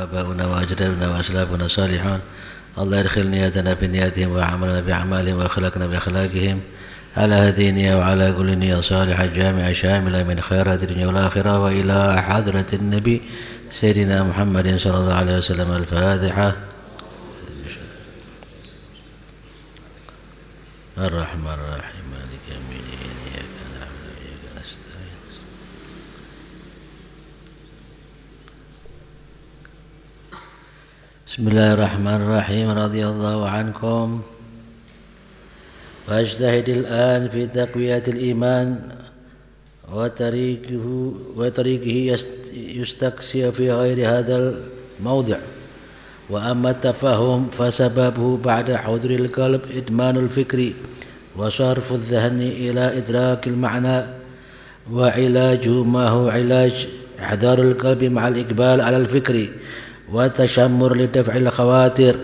وآباؤنا وأجدادنا وأسلافنا الصالحون. الله يدخل نياتنا في نياتهم وعملنا بأعمالهم وأخلاقنا بأخلاقهم. على هذه النية وعلى كل نية صالحة جامعة شاملة من خيرات الدنيا والآخرة وإلى حضرة النبي سيدنا محمد صلى الله عليه وسلم الفاتحة. الرحمن الرحيم مالك يوم الدين إياك نعبد وإياك نستعين بسم الله الرحمن الرحيم رضي الله عنكم واجتهد الآن في تقوية الإيمان وطريقه وطريقه يستقسي في غير هذا الموضع وأما التفهم فسببه بعد حضور القلب إدمان الفكر وصرف الذهن إلى إدراك المعنى وعلاجه ما هو علاج إحضار القلب مع الإقبال على الفكر وتشمر لدفع الخواتر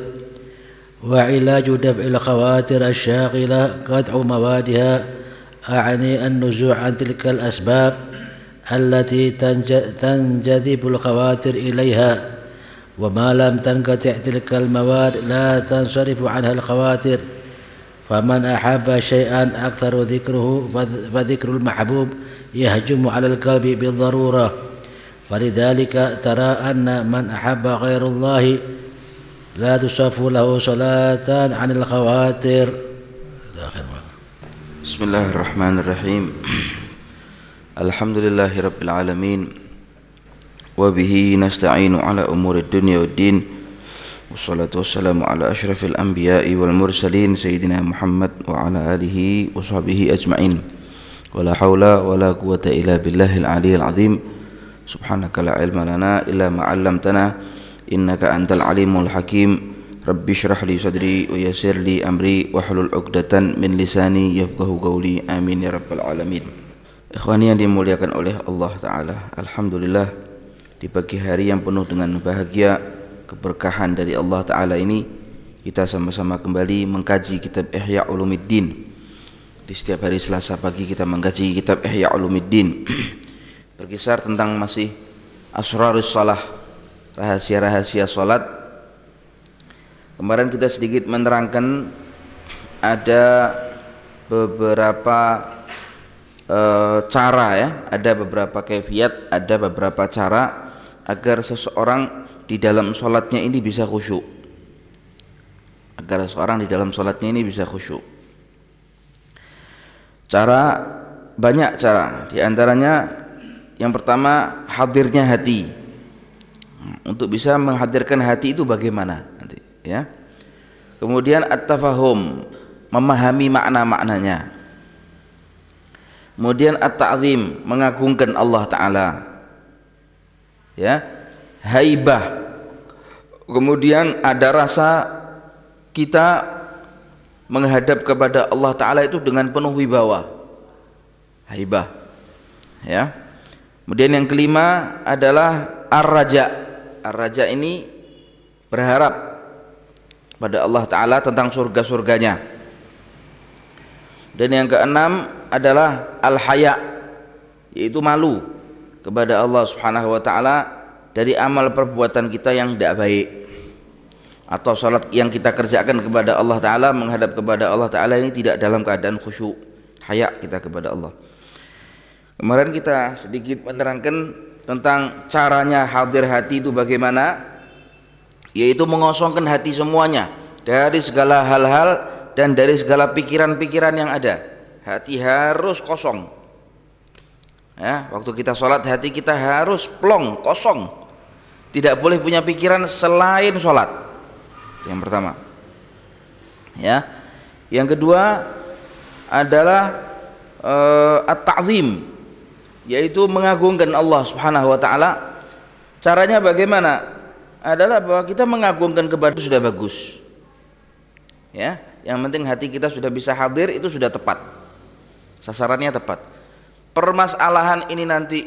وعلاج دفع الخواتر الشاغلة قطع موادها أعني النزوع عن تلك الأسباب التي تنجذب الخواتر إليها. وما لم تنقطع تلك المواد لا تنصرف عنها الخواتر. فمن أحب شيئا أكثر ذكره فذكر المحبوب يهجم على القلب بالضرورة. فلذلك ترى أن من أحب غير الله لا تصف له صلاة عن الخواتر بسم الله الرحمن الرحيم. الحمد لله رب العالمين وبه نستعين على أمور الدنيا والدين والصلاة والسلام على أشرف الأنبياء والمرسلين سيدنا محمد وعلى آله وصحبه أجمعين. ولا حول ولا قوة إلا بالله العلي العظيم. subhanaka la ilma lana illa ma 'allamtana innaka antal alimul hakim. Rabbi syrah li sadri wa yassir li amri wa hlul 'uqdatan min lisani yafqahu qawli. Amin ya rabbal alamin. Ikhwani yang dimuliakan oleh Allah taala alhamdulillah di pagi hari yang penuh dengan bahagia keberkahan dari Allah taala ini kita sama-sama kembali mengkaji kitab Ihya Ulumuddin. Di setiap hari Selasa pagi kita mengkaji kitab Ihya Ulumuddin. Berkisar tentang masih Asrarus Salah Rahasia-rahasia salat Kemarin kita sedikit menerangkan Ada beberapa e, cara ya, ada beberapa kefiat, ada beberapa cara agar seseorang di dalam sholatnya ini bisa khusyuk. Agar seseorang di dalam sholatnya ini bisa khusyuk. Cara banyak cara, di antaranya yang pertama hadirnya hati. Untuk bisa menghadirkan hati itu bagaimana nanti ya. Kemudian at-tafahum, memahami makna-maknanya. Kemudian at-ta'zim, mengagungkan Allah taala. Ya. Haibah. Kemudian ada rasa kita menghadap kepada Allah taala itu dengan penuh wibawa. Haibah. Ya. Kemudian yang kelima adalah ar-raja. Ar-raja ini berharap pada Allah taala tentang surga-surganya. Dan yang keenam adalah al-haya yaitu malu kepada Allah Subhanahu wa taala dari amal perbuatan kita yang tidak baik atau salat yang kita kerjakan kepada Allah taala menghadap kepada Allah taala ini tidak dalam keadaan khusyuk haya kita kepada Allah. Kemarin kita sedikit menerangkan tentang caranya hadir hati itu bagaimana yaitu mengosongkan hati semuanya dari segala hal-hal dan dari segala pikiran-pikiran yang ada. Hati harus kosong. Ya waktu kita sholat hati kita harus plong kosong. Tidak boleh punya pikiran selain sholat. Yang pertama. Ya. Yang kedua adalah uh, at-ta'zim yaitu mengagungkan Allah Subhanahu wa taala. Caranya bagaimana? Adalah bahwa kita mengagungkan kepada sudah bagus. Ya yang penting hati kita sudah bisa hadir itu sudah tepat. Sasarannya tepat. Permasalahan ini nanti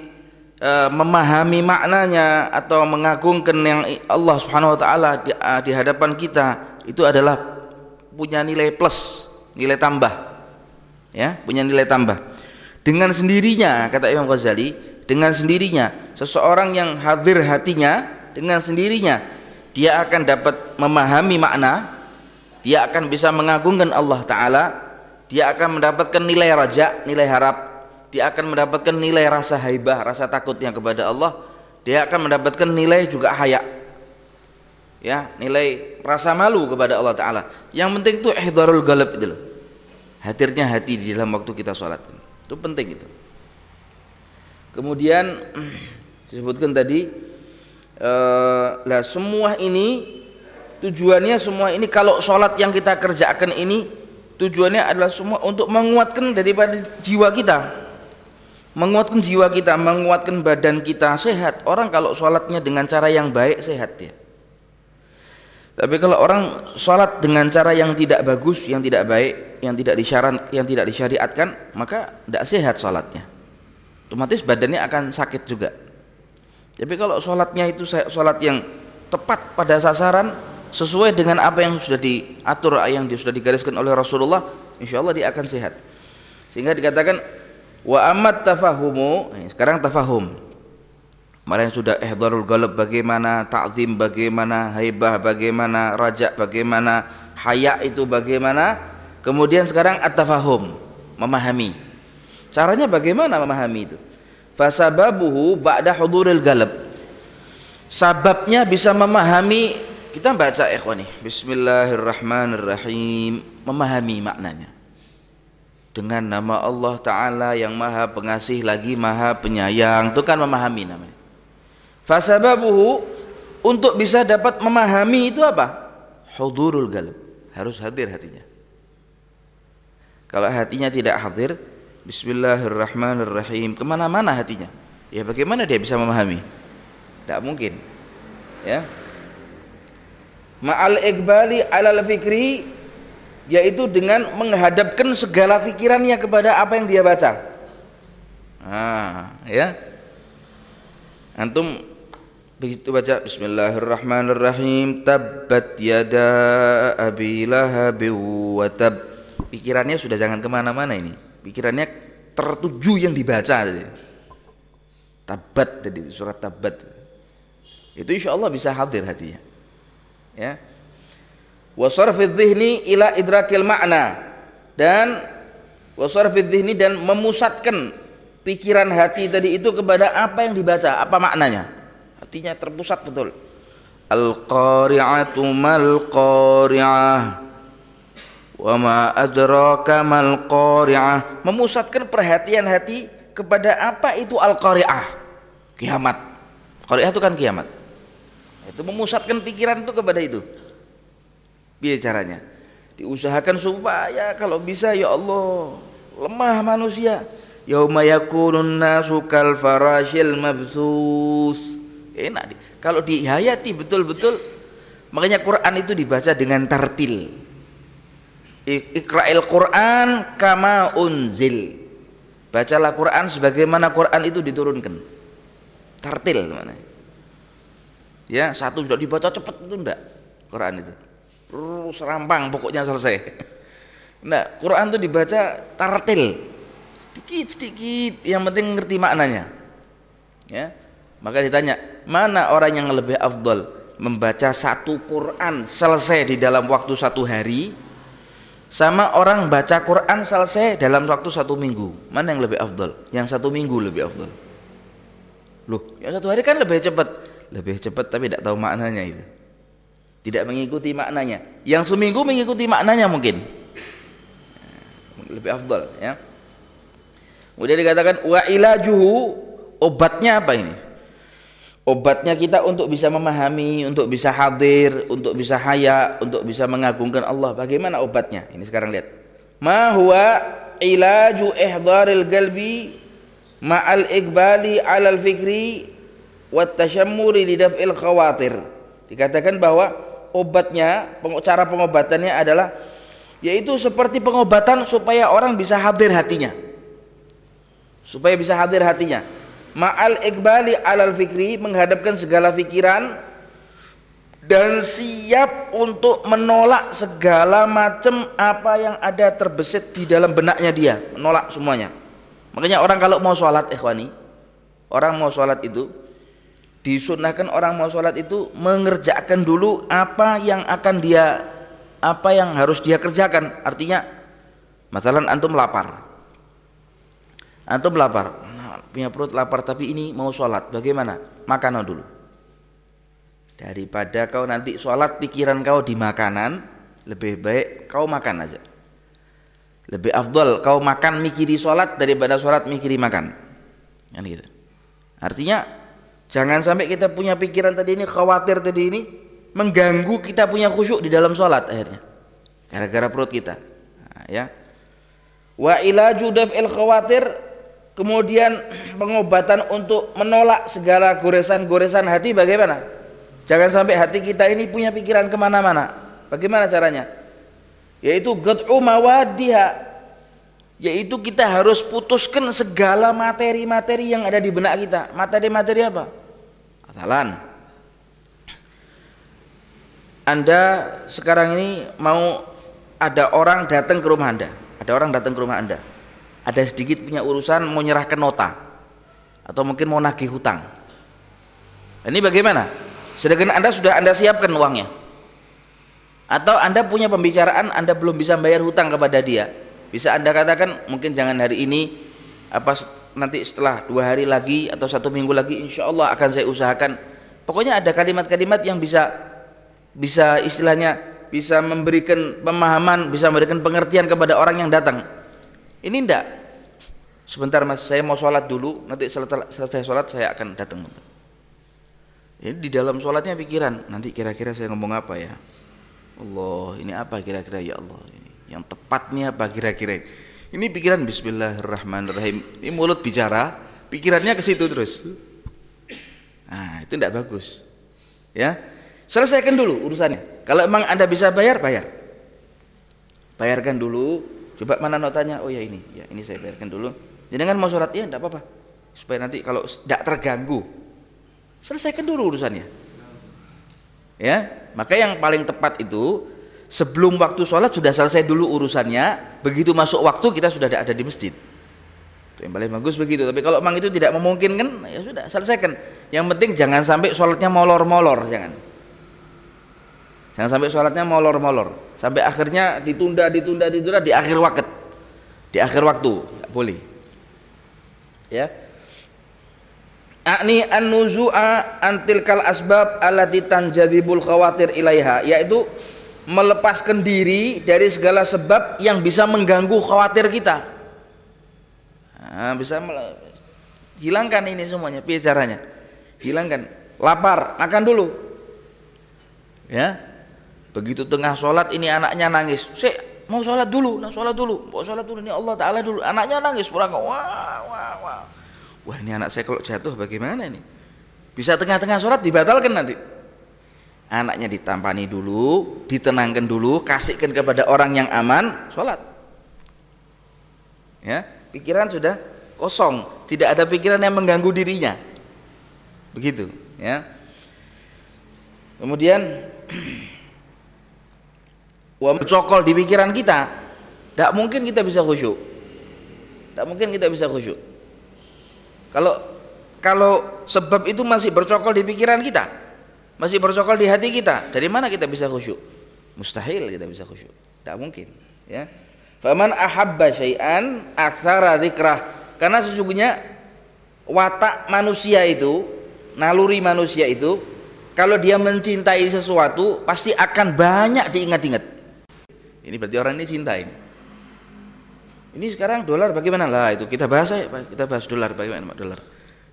e, memahami maknanya atau mengagungkan yang Allah Subhanahu wa taala di, e, di hadapan kita itu adalah punya nilai plus nilai tambah. Ya punya nilai tambah dengan sendirinya kata Imam Ghazali dengan sendirinya seseorang yang hadir hatinya dengan sendirinya dia akan dapat memahami makna dia akan bisa mengagungkan Allah taala dia akan mendapatkan nilai raja nilai harap dia akan mendapatkan nilai rasa haibah rasa takutnya kepada Allah dia akan mendapatkan nilai juga haya ya nilai rasa malu kepada Allah taala. Yang penting itu ihdarul galab itu loh. Hadirnya hati di dalam waktu kita sholat itu penting itu. Kemudian disebutkan tadi uh, lah semua ini tujuannya semua ini kalau sholat yang kita kerjakan ini tujuannya adalah semua untuk menguatkan daripada jiwa kita. Menguatkan jiwa kita menguatkan badan kita sehat. Orang kalau sholatnya dengan cara yang baik sehat dia. Tapi kalau orang sholat dengan cara yang tidak bagus yang tidak baik yang tidak disyarat yang tidak disyariatkan maka tidak sehat sholatnya. Otomatis badannya akan sakit juga. Tapi kalau sholatnya itu sholat yang tepat pada sasaran sesuai dengan apa yang sudah diatur yang sudah digariskan oleh Rasulullah insya Allah dia akan sehat. Sehingga dikatakan wa amat tafahumu sekarang tafahum. Kemarin sudah ihdarul galab bagaimana ta'zim bagaimana haibah bagaimana raja bagaimana haya itu bagaimana kemudian sekarang at-tafahum memahami Caranya bagaimana memahami itu? Fasababuhu ba'da huduril galab. Sababnya bisa memahami kita baca ikhwani. Bismillahirrahmanirrahim. Memahami maknanya. Dengan nama Allah Ta'ala yang maha pengasih lagi maha penyayang. Itu kan memahami namanya. Fasababuhu untuk bisa dapat memahami itu apa? Hudurul galab. Harus hadir hatinya. Kalau hatinya tidak hadir, Bismillahirrahmanirrahim. Ke mana-mana hatinya. Ya bagaimana dia bisa memahami? Tidak mungkin. Ya. Ma'al iqbali alal fikri yaitu dengan menghadapkan segala pikirannya kepada apa yang dia baca. Ah ya. Antum begitu baca Bismillahirrahmanirrahim tabbat yada abi lahabi wa pikirannya sudah jangan ke mana-mana ini pikirannya tertuju yang dibaca tadi. Tabat tadi surat tabat. Itu insya Allah bisa hadir hatinya. Ya. Wasarfid dhihni ila idrakil makna dan wasarfid dhihni dan memusatkan pikiran hati tadi itu kepada apa yang dibaca, apa maknanya. Hatinya terpusat betul. Al-qari'atu mal qari'ah wa ma adraka mal qari'ah. Memusatkan perhatian hati kepada apa itu al qari'ah? Kiamat. Qari'ah itu kan kiamat. Itu memusatkan pikiran itu kepada itu. Biar caranya. Diusahakan supaya kalau bisa ya Allah lemah manusia. Yauma yakunun nasu kal farashil mabthus enak kalau dihayati betul-betul makanya Quran itu dibaca dengan tartil Iqra'il Quran kama unzil. Bacalah Quran sebagaimana Quran itu diturunkan. Tartil mana? Ya, satu sudah dibaca cepat itu enggak Quran itu. Terus rampang pokoknya selesai. Enggak, Quran itu dibaca tartil. Sedikit-sedikit yang penting ngerti maknanya. Ya. Maka ditanya, mana orang yang lebih afdol membaca satu Quran selesai di dalam waktu satu hari sama orang baca Quran selesai dalam waktu satu minggu. Mana yang lebih afdal yang satu minggu lebih afdal loh yang satu hari kan lebih cepat. Lebih cepat tapi tidak tahu maknanya itu. Tidak mengikuti maknanya. Yang seminggu mengikuti maknanya mungkin. Lebih afdal ya. Kemudian dikatakan wa ilajuhu obatnya apa ini obatnya kita untuk bisa memahami, untuk bisa hadir, untuk bisa haya, untuk bisa mengagungkan Allah. Bagaimana obatnya? Ini sekarang lihat. Ma huwa ilaju ihdaril galbi ma'al iqbali 'alal fikri wat tashammuri lidaf'il khawatir. Dikatakan bahwa obatnya, cara pengobatannya adalah yaitu seperti pengobatan supaya orang bisa hadir hatinya. Supaya bisa hadir hatinya ma'al ikbali alal fikri menghadapkan segala pikiran dan siap untuk menolak segala macam apa yang ada terbesit di dalam benaknya dia. Menolak semuanya. Makanya orang kalau mau sholat ikhwani orang mau sholat itu disunahkan orang mau sholat itu mengerjakan dulu apa yang akan dia apa yang harus dia kerjakan. Artinya masalah antum lapar. Antum lapar punya perut lapar tapi ini mau sholat. Bagaimana? Makan dulu. Daripada kau nanti sholat pikiran kau di makanan lebih baik kau makan aja. Lebih afdol kau makan mikiri sholat daripada sholat mikiri makan. Kan gitu. Artinya Jangan sampai kita punya pikiran tadi ini khawatir tadi ini mengganggu kita punya khusyuk di dalam sholat akhirnya. Gara-gara perut kita. Nah, ya. Wa ilaju daf'il khawatir kemudian pengobatan untuk menolak segala goresan-goresan hati bagaimana? Jangan sampai hati kita ini punya pikiran ke mana-mana. Bagaimana caranya? Yaitu gad'u mawadiha yaitu kita harus putuskan segala materi-materi yang ada di benak kita. Materi-materi apa? Matalan Anda sekarang ini mau ada orang datang ke rumah Anda. Ada orang datang ke rumah Anda ada sedikit punya urusan mau nyerahkan nota. Atau mungkin mau nagih hutang. Ini bagaimana? Sedangkan Anda sudah Anda siapkan uangnya. Atau Anda punya pembicaraan Anda belum bisa bayar hutang kepada dia. Bisa Anda katakan mungkin jangan hari ini apa nanti setelah dua hari lagi atau satu minggu lagi insya Allah akan saya usahakan. Pokoknya ada kalimat-kalimat yang bisa bisa istilahnya bisa memberikan pemahaman bisa memberikan pengertian kepada orang yang datang ini ndak sebentar mas saya mau sholat dulu nanti selesai, sholat saya akan datang ini di dalam sholatnya pikiran nanti kira-kira saya ngomong apa ya Allah ini apa kira-kira ya Allah ini yang tepatnya apa kira-kira ini pikiran Bismillahirrahmanirrahim. Ini mulut bicara, pikirannya ke situ terus. Nah, itu tidak bagus. Ya, selesaikan dulu urusannya. Kalau emang anda bisa bayar, bayar. Bayarkan dulu. Coba mana notanya? Oh ya ini, ya ini saya bayarkan dulu. Jangan mau surat ya, tidak apa-apa. Supaya nanti kalau tidak terganggu, selesaikan dulu urusannya. Ya, maka yang paling tepat itu sebelum waktu sholat sudah selesai dulu urusannya begitu masuk waktu kita sudah ada di masjid itu yang paling bagus begitu tapi kalau memang itu tidak memungkinkan ya sudah selesaikan yang penting jangan sampai sholatnya molor-molor jangan jangan sampai sholatnya molor-molor. Sampai akhirnya ditunda ditunda ditunda di akhir waktu di akhir waktu tidak boleh. Ya. Akni an-nuzu'a antilkal asbab allati tanjadibul khawatir ilaiha yaitu melepaskan diri dari segala sebab yang bisa mengganggu khawatir kita. Nah, bisa hilangkan ini semuanya piye caranya hilangkan. Lapar makan dulu. Ya begitu tengah sholat ini anaknya nangis. Sik, mau sholat dulu nah sholat dulu. Mau sholat dulu ini Allah Ta'ala dulu. Anaknya nangis pulang wah wah wah. Wah ini anak saya kalau jatuh bagaimana ini? Bisa tengah-tengah sholat dibatalkan nanti. Anaknya ditampani dulu ditenangkan dulu kasihkan kepada orang yang aman sholat. Ya pikiran sudah kosong. Tidak ada pikiran yang mengganggu dirinya. Begitu ya. Kemudian wa cokol di pikiran kita tidak mungkin kita bisa khusyuk. Tidak mungkin kita bisa khusyuk. Kalau kalau sebab itu masih bercokol di pikiran kita masih bercokol di hati kita dari mana kita bisa khusyuk? Mustahil kita bisa khusyuk. Tidak mungkin ya. Faman ahabba syai'an aktsara dzikrah. Karena sesungguhnya watak manusia itu naluri manusia itu kalau dia mencintai sesuatu pasti akan banyak diingat-ingat ini berarti orang ini cinta ini. Ini sekarang dolar bagaimana? Lah itu kita bahas ya kita bahas dolar bagaimana dolar.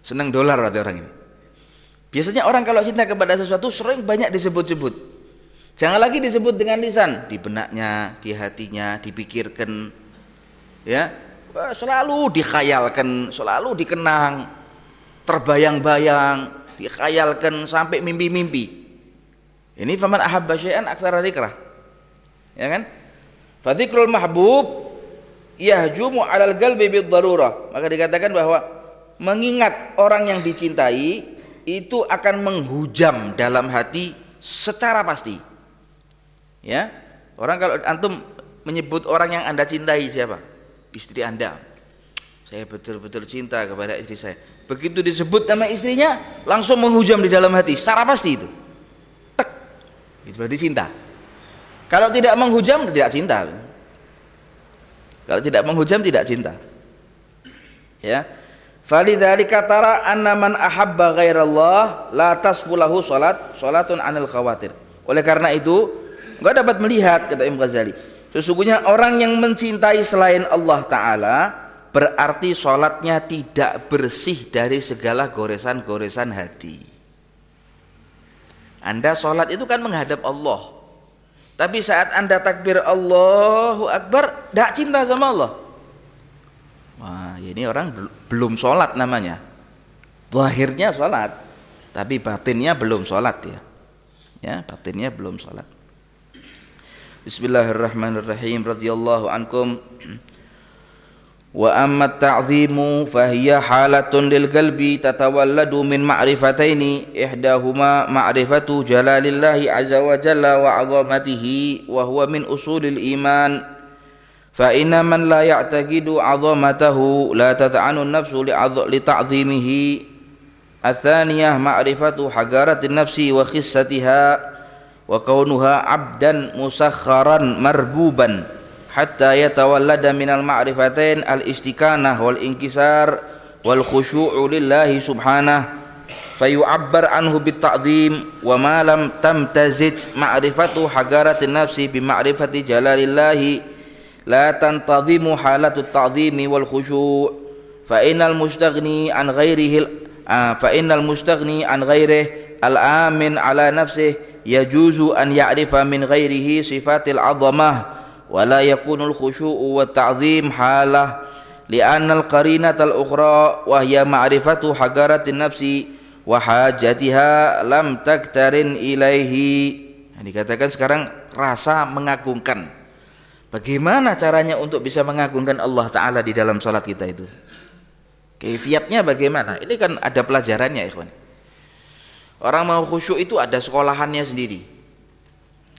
Senang dolar berarti orang ini. Biasanya orang kalau cinta kepada sesuatu sering banyak disebut-sebut. Jangan lagi disebut dengan lisan, di benaknya, di hatinya, dipikirkan, ya, selalu dikhayalkan, selalu dikenang, terbayang-bayang, dikhayalkan sampai mimpi-mimpi. Ini faman ahabba syai'an aktsara dzikrah. Ya kan? Fadhikrul mahbub yahjumu 'alal qalbi bid darurah. Maka dikatakan bahwa mengingat orang yang dicintai itu akan menghujam dalam hati secara pasti. Ya. Orang kalau antum menyebut orang yang Anda cintai siapa? Istri Anda. Saya betul-betul cinta kepada istri saya. Begitu disebut nama istrinya, langsung menghujam di dalam hati. Secara pasti itu. Tek. Itu berarti cinta. Kalau tidak menghujam, tidak cinta. Kalau tidak menghujam, tidak cinta. Ya. Falidzalika tara anna man ahabba ghairallah la tasfulahu salat salatun anil khawatir. Oleh karena itu, enggak dapat melihat kata Imam Ghazali. Sesungguhnya orang yang mencintai selain Allah taala berarti sholatnya tidak bersih dari segala goresan-goresan hati. Anda sholat itu kan menghadap Allah. Tapi saat anda takbir Allahu Akbar, tidak cinta sama Allah. Wah, ini orang belum sholat namanya. Lahirnya sholat, tapi batinnya belum sholat ya. Ya, batinnya belum sholat. Bismillahirrahmanirrahim. Radhiyallahu ankum. وأما التعظيم فهي حالة للقلب تتولد من معرفتين إحداهما معرفة جلال الله عز وجل وعظمته وهو من أصول الإيمان. فإن من لا يعتقد عظمته لا تذعن النفس لتعظيمه. الثانية معرفة حقارة النفس وخستها وكونها عبدا مسخرا مربوبا. Hatta yatawallada minal ma'rifatain al istiqanah wal inkisar wal khusyu'u lillahi subhanah fayu'abbar anhu bit ta'zim wa ma lam tamtazij ma'rifatu hagaratin nafsi bi ma'rifati jalalillahi la tantazimu halatu ta'zimi wal khusyu' fa innal mustaghni an ghairihi fa innal mustaghni an ghairihi al amin ala nafsihi yajuzu an ya'rifa min ghairihi sifatil 'azamah ولا يكون الخشوع والتعظيم حالة لأن القرينة الأخرى وهي معرفة حقارة النفس وحاجتها لم تكترن إليه ini dikatakan sekarang rasa mengagungkan bagaimana caranya untuk bisa mengagungkan Allah Ta'ala di dalam sholat kita itu kefiatnya bagaimana ini kan ada pelajarannya ikhwan orang mau khusyuk itu ada sekolahannya sendiri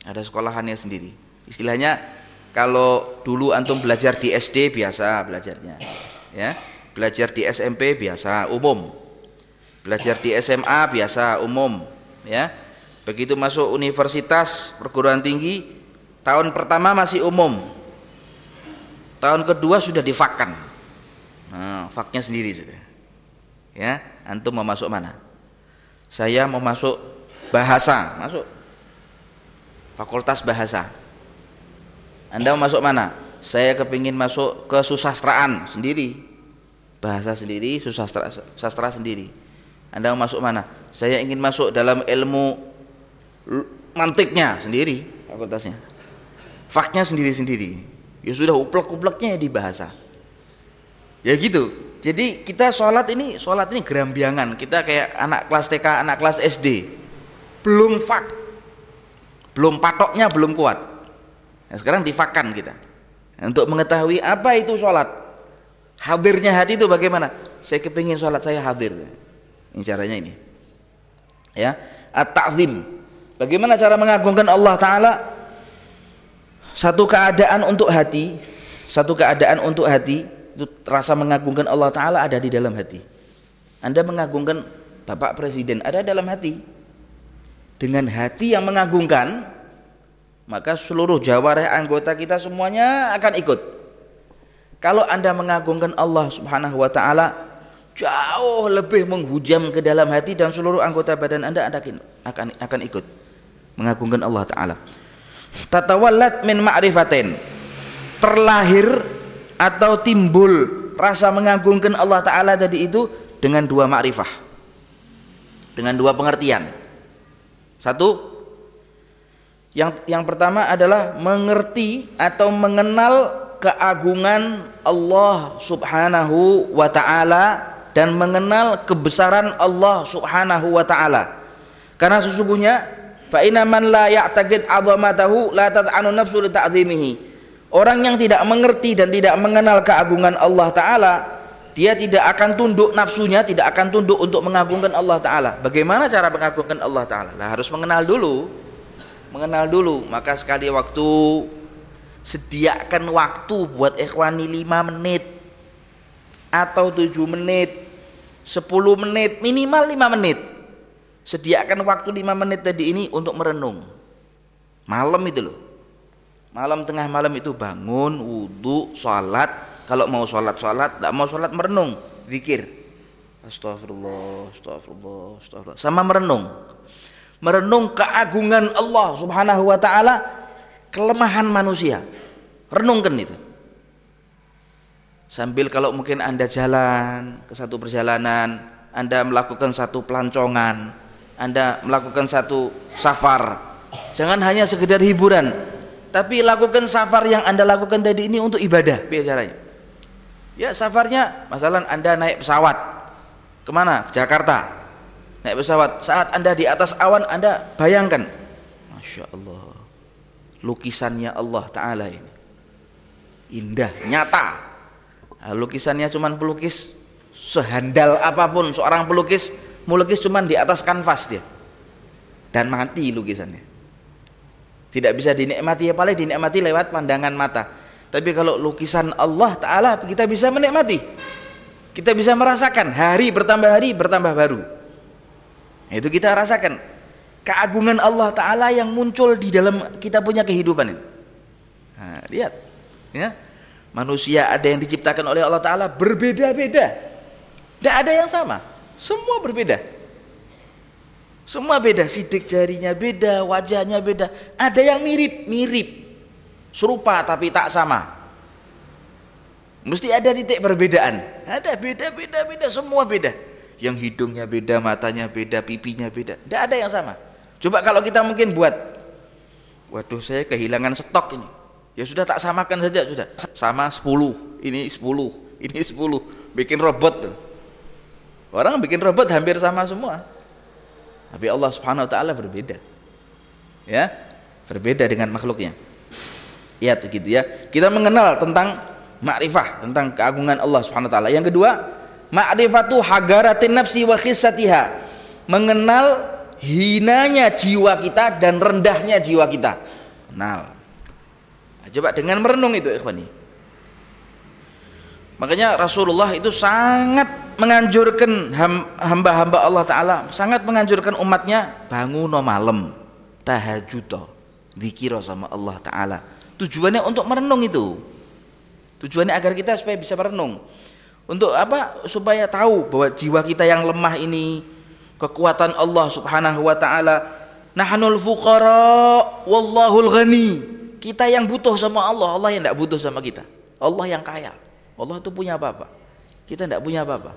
ada sekolahannya sendiri istilahnya kalau dulu antum belajar di SD biasa belajarnya. Ya belajar di SMP biasa umum. Belajar di SMA biasa umum. Ya begitu masuk universitas perguruan tinggi tahun pertama masih umum. Tahun kedua sudah difakan nah, faknya sendiri sudah. Ya antum mau masuk mana? Saya mau masuk bahasa masuk fakultas bahasa anda mau masuk mana? Saya kepingin masuk ke susastraan sendiri. Bahasa sendiri, susastra sastra sendiri. Anda mau masuk mana? Saya ingin masuk dalam ilmu mantiknya sendiri fakultasnya. Faknya sendiri-sendiri. Ya sudah uplek-upleknya di bahasa. Ya gitu. Jadi kita sholat ini, sholat ini gerambiangan. Kita kayak anak kelas TK, anak kelas SD. Belum fak. Belum patoknya belum kuat Nah, sekarang difakan kita untuk mengetahui apa itu sholat. Hadirnya hati itu bagaimana? Saya kepingin sholat saya hadir. Ini caranya ini. Ya, at-ta'zim. Bagaimana cara mengagungkan Allah Taala? Satu keadaan untuk hati, satu keadaan untuk hati itu rasa mengagungkan Allah Taala ada di dalam hati. Anda mengagungkan Bapak Presiden ada dalam hati. Dengan hati yang mengagungkan, maka seluruh jawareh anggota kita semuanya akan ikut. Kalau Anda mengagungkan Allah Subhanahu wa taala, jauh lebih menghujam ke dalam hati dan seluruh anggota badan Anda akan akan akan ikut mengagungkan Allah taala. Tatawallat min ma'rifatin. Terlahir atau timbul rasa mengagungkan Allah taala tadi itu dengan dua ma'rifah. Dengan dua pengertian. Satu, yang yang pertama adalah mengerti atau mengenal keagungan Allah Subhanahu wa taala dan mengenal kebesaran Allah Subhanahu wa taala. Karena sesungguhnya fa inna man la ya'taqid 'azamatahu la tad'anu nafsu li ta'zimihi. Orang yang tidak mengerti dan tidak mengenal keagungan Allah taala, dia tidak akan tunduk nafsunya, tidak akan tunduk untuk mengagungkan Allah taala. Bagaimana cara mengagungkan Allah taala? Lah harus mengenal dulu mengenal dulu maka sekali waktu sediakan waktu buat ikhwani lima menit atau 7 menit 10 menit minimal 5 menit. Sediakan waktu 5 menit tadi ini untuk merenung. Malam itu loh. Malam tengah malam itu bangun wudhu sholat. Kalau mau sholat sholat. Tidak mau sholat merenung. Zikir. Astagfirullah astagfirullah astagfirullah. Sama merenung merenung keagungan Allah subhanahu wa ta'ala kelemahan manusia. Renungkan itu. Sambil kalau mungkin anda jalan ke satu perjalanan anda melakukan satu pelancongan anda melakukan satu safar jangan hanya sekedar hiburan tapi lakukan safar yang anda lakukan tadi ini untuk ibadah. Biasanya ya safarnya masalah anda naik pesawat. Ke mana? Ke Jakarta naik pesawat. Saat anda di atas awan anda bayangkan. Masya Allah. Lukisannya Allah Ta'ala ini. Indah, nyata. Nah, lukisannya cuman pelukis. Sehandal apa pun seorang pelukis melukis cuman di atas kanvas dia. Dan mati lukisannya. Tidak bisa dinikmati ya paling dinikmati lewat pandangan mata. Tapi kalau lukisan Allah Ta'ala kita bisa menikmati. Kita bisa merasakan hari bertambah hari bertambah baru itu kita rasakan. Keagungan Allah Ta'ala yang muncul di dalam kita punya kehidupan ini. Nah, lihat ya. Manusia ada yang diciptakan oleh Allah Ta'ala berbeda-beda. Tidak ada yang sama. Semua berbeda. Semua beda. Sidik jarinya beda wajahnya beda. Ada yang mirip mirip. Serupa tapi tak sama. Mesti ada titik perbedaan. Ada beda beda beda. Semua beda yang hidungnya beda matanya beda pipinya beda. Tidak ada yang sama. Coba kalau kita mungkin buat waduh saya kehilangan stok ini. Ya sudah tak samakan saja sudah. Sama 10 ini 10 ini 10 bikin robot tuh. Orang bikin robot hampir sama semua. Tapi Allah Subhanahu wa taala berbeda. Ya, berbeda dengan makhluknya. Ya begitu ya. Kita mengenal tentang makrifah, tentang keagungan Allah Subhanahu wa taala. Yang kedua, ma'rifatu hagaratin nafsi wa khissatiha. Mengenal hinanya jiwa kita dan rendahnya jiwa kita. Kenal. Nah, coba dengan merenung itu ikhwani. Makanya Rasulullah itu sangat menganjurkan hamba-hamba Allah Ta'ala sangat menganjurkan umatnya bangun malam tahajud dikira sama Allah Ta'ala tujuannya untuk merenung itu tujuannya agar kita supaya bisa merenung untuk apa? Supaya tahu bahwa jiwa kita yang lemah ini kekuatan Allah Subhanahu wa taala. Nahnul fuqara wallahul ghani. Kita yang butuh sama Allah Allah yang tidak butuh sama kita. Allah yang kaya. Allah itu punya apa-apa? Kita tidak punya apa-apa.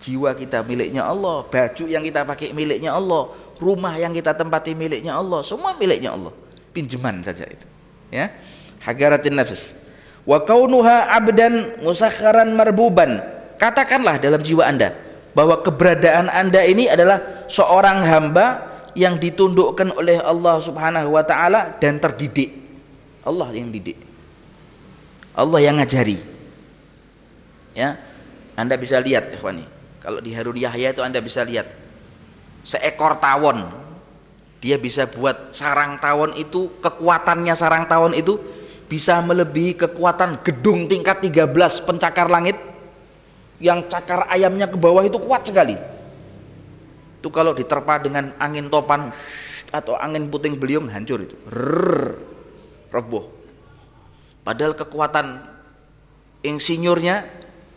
Jiwa kita miliknya Allah baju yang kita pakai miliknya Allah rumah yang kita tempati miliknya Allah semua miliknya Allah. Pinjaman saja itu. Ya? Hagaratin nafs wa kaunuha abdan musakharan marbuban. Katakanlah dalam jiwa anda bahwa keberadaan anda ini adalah seorang hamba yang ditundukkan oleh Allah subhanahu wa ta'ala dan terdidik. Allah yang didik. Allah yang ngajari. Ya anda bisa lihat ikhwani. Kalau di Harun Yahya itu anda bisa lihat. Seekor tawon. Dia bisa buat sarang tawon itu kekuatannya sarang tawon itu bisa melebihi kekuatan gedung tingkat 13 pencakar langit yang cakar ayamnya ke bawah itu kuat sekali. Itu kalau diterpa dengan angin topan atau angin puting beliung hancur itu. Rrrr, roboh. Padahal kekuatan insinyurnya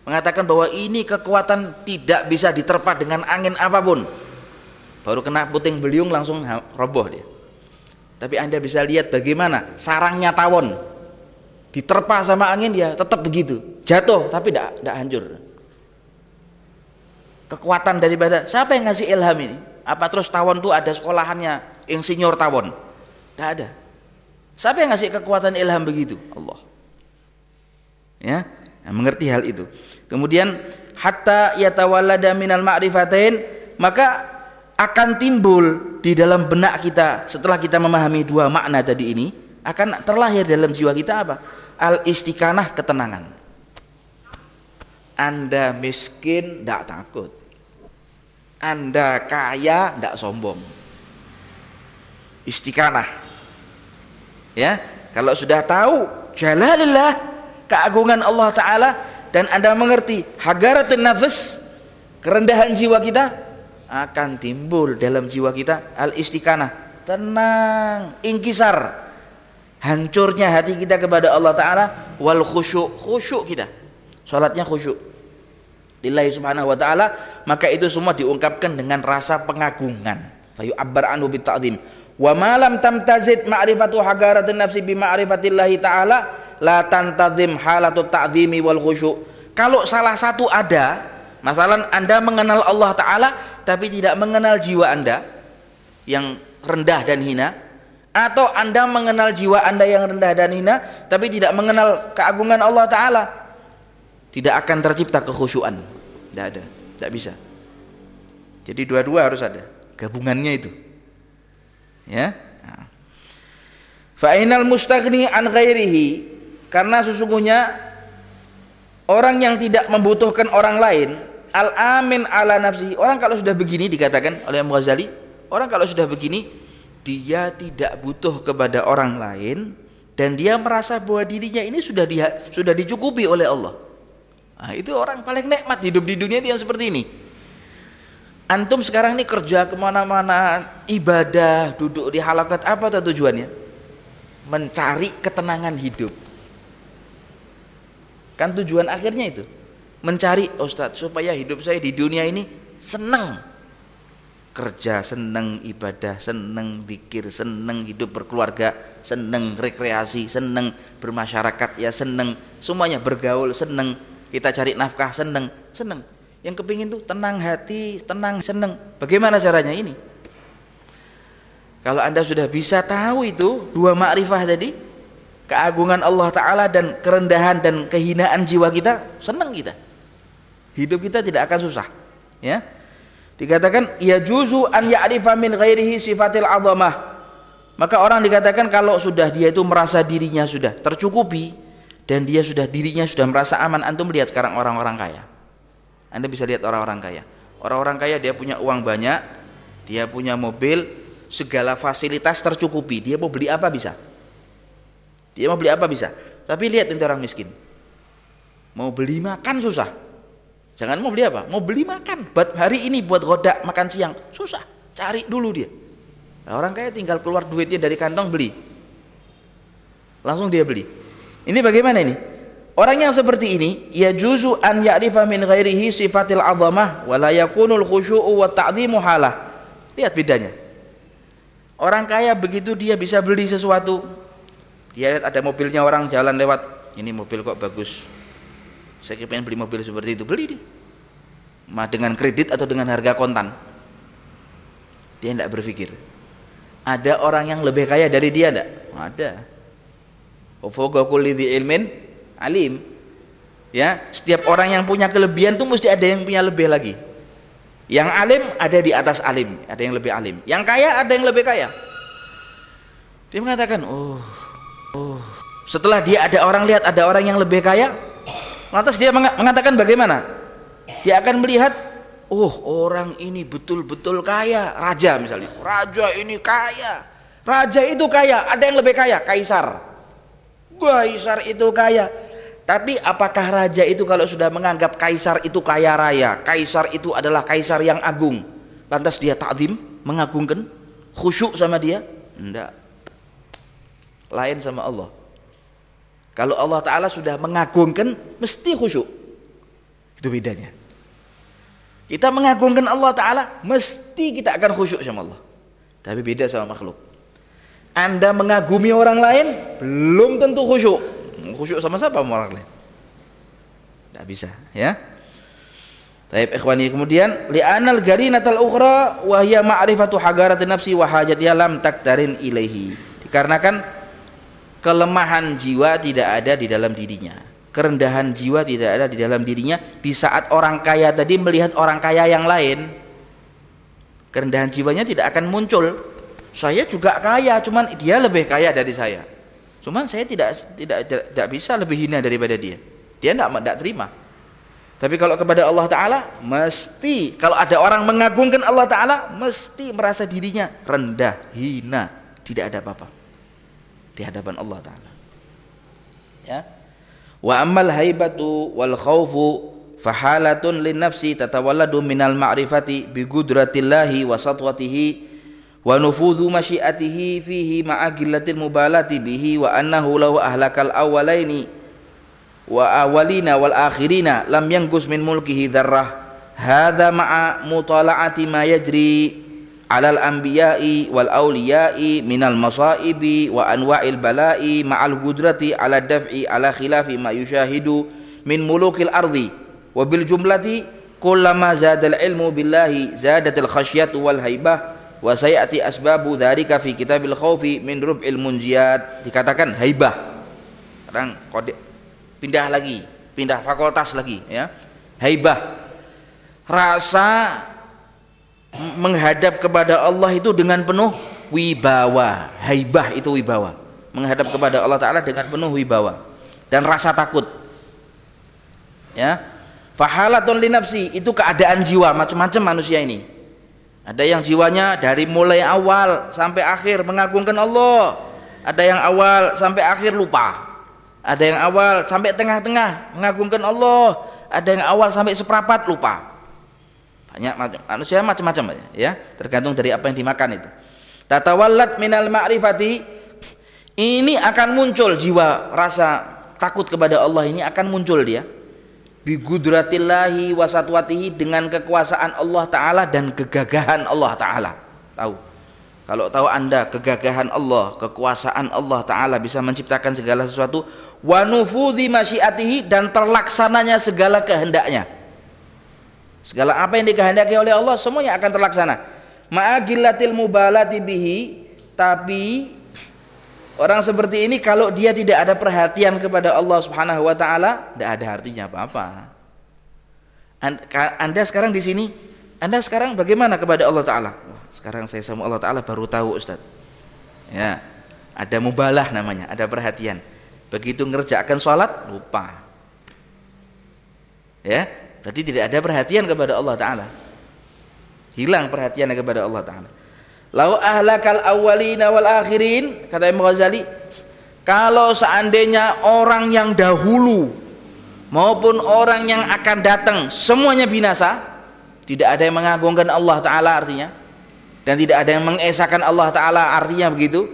mengatakan bahwa ini kekuatan tidak bisa diterpa dengan angin apa pun. Baru kena puting beliung langsung roboh dia. Tapi anda bisa lihat bagaimana sarangnya tawon diterpa sama angin dia tetap begitu. Jatuh tapi tidak tidak hancur. Kekuatan daripada siapa yang ngasih ilham ini? Apa terus tawon itu ada sekolahannya insinyur tawon? Tidak ada. Siapa yang ngasih kekuatan ilham begitu? Allah. Ya mengerti hal itu. Kemudian hatta yatawallada minal ma'rifatain maka akan timbul di dalam benak kita setelah kita memahami dua makna tadi ini akan terlahir dalam jiwa kita apa al istiqanah ketenangan. Anda miskin tidak takut. Anda kaya tidak sombong. Istiqanah ya kalau sudah tahu jalalillah keagungan Allah taala dan Anda mengerti hagaratun nafas kerendahan jiwa kita akan timbul dalam jiwa kita al istiqanah tenang ingkisar hancurnya hati kita kepada Allah Ta'ala wal khusyuk khusyuk kita. Sholatnya khusyuk lillahi subhanahu wa ta'ala maka itu semua diungkapkan dengan rasa pengagungan. Fayu abbar anhu bita'zim wa malam tamtazid ma'rifatu hagaratin nafsi bi ma'rifatillahi ta'ala la tantazim halatu ta'zimi wal khusyuk kalau salah satu ada masalah anda mengenal Allah Ta'ala tapi tidak mengenal jiwa anda yang rendah dan hina atau anda mengenal jiwa anda yang rendah dan hina tapi tidak mengenal keagungan Allah Ta'ala tidak akan tercipta kekhusyuan. Tidak ada, tidak bisa. Jadi dua-dua harus ada. Gabungannya itu. Ya? Fa'inal mustaghni an ghairihi karena sesungguhnya orang yang tidak membutuhkan orang lain al-amin ala nafsi orang kalau sudah begini dikatakan oleh Mughazali orang kalau sudah begini dia tidak butuh kepada orang lain dan dia merasa bahwa dirinya ini sudah dia, sudah dicukupi oleh Allah. Nah, itu orang paling nikmat hidup di dunia itu yang seperti ini. Antum sekarang ini kerja ke mana-mana ibadah duduk di halakat apa tujuannya? Mencari ketenangan hidup. Kan tujuan akhirnya itu. Mencari Ustadz supaya hidup saya di dunia ini senang kerja senang ibadah senang pikir senang hidup berkeluarga senang rekreasi senang bermasyarakat ya senang semuanya bergaul senang kita cari nafkah senang senang yang kepingin tuh tenang hati tenang senang bagaimana caranya ini? Kalau anda sudah bisa tahu itu dua ma'rifah tadi keagungan Allah Ta'ala dan kerendahan dan kehinaan jiwa kita senang kita. Hidup kita tidak akan susah ya dikatakan ya juzu an ya'rifa min ghairihi sifatil azamah. Maka orang dikatakan kalau sudah dia itu merasa dirinya sudah tercukupi dan dia sudah dirinya sudah merasa aman. Antum lihat sekarang orang-orang kaya. Anda bisa lihat orang-orang kaya. Orang-orang kaya dia punya uang banyak dia punya mobil segala fasilitas tercukupi. Dia mau beli apa bisa? Dia mau beli apa bisa? Tapi lihat nanti orang miskin. Mau beli makan susah Jangan mau beli apa? Mau beli makan. Buat hari ini buat godak makan siang. Susah. Cari dulu dia. Nah, orang kaya tinggal keluar duitnya dari kantong beli. Langsung dia beli. Ini bagaimana ini? Orang yang seperti ini ya juzu an ya'rifa min ghairihi sifatil azamah wa la yakunul khusyu'u wa ta'dhimu halah. Lihat bedanya. Orang kaya begitu dia bisa beli sesuatu. Dia lihat ada mobilnya orang jalan lewat, ini mobil kok bagus saya pengen beli mobil seperti itu. Beli deh. Mah dengan kredit atau dengan harga kontan. Dia tidak berpikir. Ada orang yang lebih kaya dari dia tidak ada. Ilmin alim. Ya setiap orang yang punya kelebihan tuh mesti ada yang punya lebih lagi. Yang alim ada di atas alim ada yang lebih alim. Yang kaya ada yang lebih kaya. Dia mengatakan oh oh. Setelah dia ada orang lihat ada orang yang lebih kaya Lantas dia mengatakan bagaimana? Dia akan melihat, oh orang ini betul-betul kaya, raja misalnya. Raja ini kaya. Raja itu kaya, ada yang lebih kaya, kaisar. Kaisar itu kaya. Tapi apakah raja itu kalau sudah menganggap kaisar itu kaya raya, kaisar itu adalah kaisar yang agung, lantas dia takdim, mengagungkan, khusyuk sama dia? Enggak. Lain sama Allah. Kalau Allah Ta'ala sudah mengagungkan, mesti khusyuk. Itu bedanya. Kita mengagungkan Allah Ta'ala, mesti kita akan khusyuk sama Allah. Tapi beda sama makhluk. Anda mengagumi orang lain, belum tentu khusyuk. Khusyuk sama siapa sama orang lain? Tidak bisa, ya. Taib ikhwani kemudian li'anal garinatal ukhra wa hiya ma'rifatu hagaratin nafsi wa taktarin ilaihi. Dikarenakan kelemahan jiwa tidak ada di dalam dirinya. Kerendahan jiwa tidak ada di dalam dirinya. Di saat orang kaya tadi melihat orang kaya yang lain kerendahan jiwanya tidak akan muncul. Saya juga kaya cuman dia lebih kaya dari saya. Cuman saya tidak tidak tidak, bisa lebih hina daripada dia. Dia tidak tidak terima. Tapi kalau kepada Allah Ta'ala mesti kalau ada orang mengagungkan Allah Ta'ala mesti merasa dirinya rendah hina tidak ada apa-apa di hadapan Allah taala. Ya. wa ammal haibatu wal khawfu fahalatun lin nafsi tatawalladu minal ma'rifati bi qudratillahi wa satwatihi wa nufudhu masyiatihi fihi ma'agillatil mubalati bihi wa annahu lahu ahlakal awwalaini wa awalina wal akhirina lam yangkus min mulkihi dzarrah hadza ma'a mutala'ati ma yajri alal anbiya'i wal awliya'i minal masaibi wa anwa'il bala'i ma'al qudrati ala daf'i ala khilafi ma yushahidu min mulukil ardi. Wa bil jumlati kullama zadal ilmu billahi zadatil khasyatu wal haibah wa sayati asbabu dzalika fi kitabil khaufi min rub'il munjiyat. Dikatakan haibah. Sekarang kode pindah lagi pindah fakultas lagi ya. Haibah. Rasa menghadap kepada Allah itu dengan penuh wibawa haibah itu wibawa menghadap kepada Allah Ta'ala dengan penuh wibawa dan rasa takut ya fahalatun linafsi itu keadaan jiwa macam-macam manusia ini ada yang jiwanya dari mulai awal sampai akhir mengagungkan Allah. Ada yang awal sampai akhir lupa. Ada yang awal sampai tengah-tengah mengagungkan Allah. Ada yang awal sampai seperempat lupa. Banyak manusia macam-macam ya, tergantung dari apa yang dimakan itu. Tatawallat minal ma'rifati ini akan muncul jiwa rasa takut kepada Allah ini akan muncul dia. Bigudratillahi wasatwatihi dengan kekuasaan Allah Ta'ala dan kegagahan Allah Ta'ala. Tahu? Kalau tahu anda kegagahan Allah kekuasaan Allah Ta'ala bisa menciptakan segala sesuatu wa nufudhi masyiatihi dan terlaksananya segala kehendaknya segala apa yang dikehendaki oleh Allah semuanya akan terlaksana ma'agillatil mubalati bihi tapi Orang seperti ini kalau dia tidak ada perhatian kepada Allah Subhanahu wa taala, tidak ada artinya apa-apa. Anda sekarang di sini, Anda sekarang bagaimana kepada Allah taala? Sekarang saya sama Allah taala baru tahu, Ustaz. Ya. Ada mubalah namanya, ada perhatian. Begitu ngerjakan sholat, lupa. Ya, berarti tidak ada perhatian kepada Allah taala. Hilang perhatian kepada Allah taala. Lau ahlakal awwalina wal akhirin kata Imam Ghazali kalau seandainya orang yang dahulu maupun orang yang akan datang semuanya binasa tidak ada yang mengagungkan Allah taala artinya dan tidak ada yang mengesahkan Allah taala artinya begitu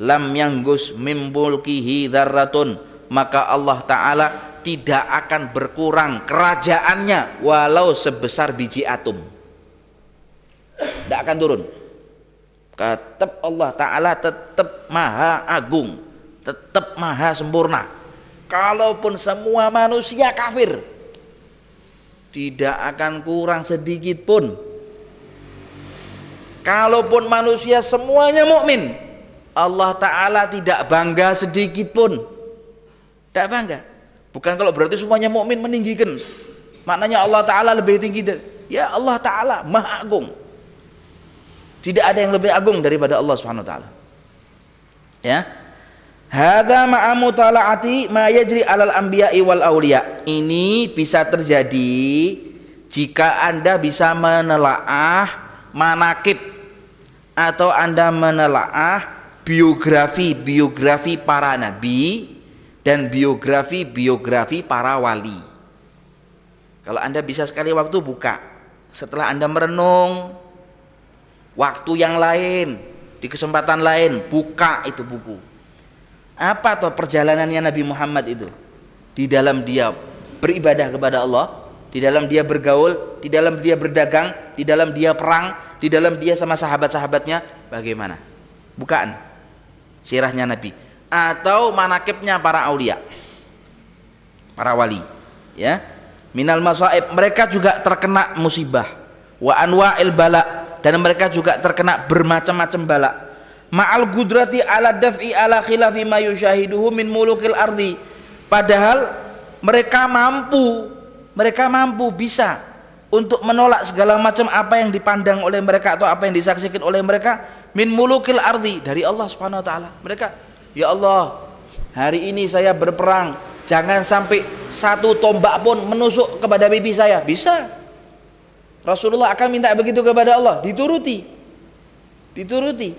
lam yanggus mimbulkihi dzarratun maka Allah taala tidak akan berkurang kerajaannya walau sebesar biji atom. Tidak akan turun. Tetap Allah Ta'ala tetap maha agung tetap maha sempurna. Kalaupun semua manusia kafir tidak akan kurang sedikit pun. Kalaupun manusia semuanya mukmin Allah Ta'ala tidak bangga sedikit pun. Tidak bangga bukan kalau berarti semuanya mukmin meninggikan maknanya Allah Ta'ala lebih tinggi ya Allah Ta'ala maha agung tidak ada yang lebih agung daripada Allah Subhanahu wa taala. Ya. Hadza ma'a mutala'ati ma yajri 'alal anbiya'i wal auliya. Ini bisa terjadi jika Anda bisa menelaah manakib atau Anda menelaah biografi-biografi para nabi dan biografi-biografi para wali. Kalau Anda bisa sekali waktu buka, setelah Anda merenung waktu yang lain di kesempatan lain buka itu buku. Apa tuh perjalanannya Nabi Muhammad itu? Di dalam dia beribadah kepada Allah di dalam dia bergaul di dalam dia berdagang di dalam dia perang di dalam dia sama sahabat-sahabatnya bagaimana? Bukan sirahnya Nabi atau manakibnya para aulia para wali ya. Minal masaib mereka juga terkena musibah. Wa anwa'il bala dan mereka juga terkena bermacam-macam bala. Ma'al gudrati ala daf'i ala khilafi ma min mulukil ardi. Padahal mereka mampu mereka mampu bisa untuk menolak segala macam apa yang dipandang oleh mereka atau apa yang disaksikan oleh mereka min mulukil ardi dari Allah Subhanahu wa taala. Mereka ya Allah hari ini saya berperang jangan sampai satu tombak pun menusuk kepada bibi saya bisa Rasulullah akan minta begitu kepada Allah, dituruti. Dituruti.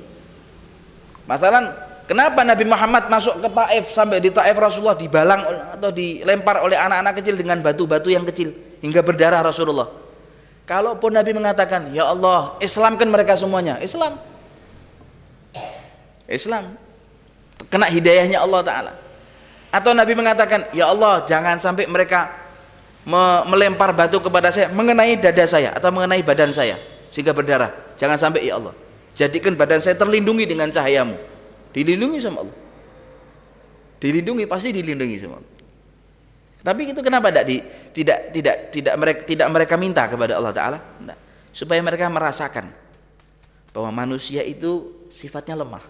Masalah Kenapa Nabi Muhammad masuk ke Taif sampai di Taif Rasulullah dibalang atau dilempar oleh anak-anak kecil dengan batu-batu yang kecil hingga berdarah Rasulullah. Kalaupun Nabi mengatakan, "Ya Allah, Islamkan mereka semuanya." Islam. Islam. Kena hidayahnya Allah taala. Atau Nabi mengatakan, "Ya Allah, jangan sampai mereka me melempar batu kepada saya mengenai dada saya atau mengenai badan saya sehingga berdarah. Jangan sampai ya Allah. Jadikan badan saya terlindungi dengan cahayamu." dilindungi sama Allah dilindungi pasti dilindungi sama Allah tapi itu kenapa tidak di, tidak tidak tidak mereka tidak mereka minta kepada Allah Taala supaya mereka merasakan bahwa manusia itu sifatnya lemah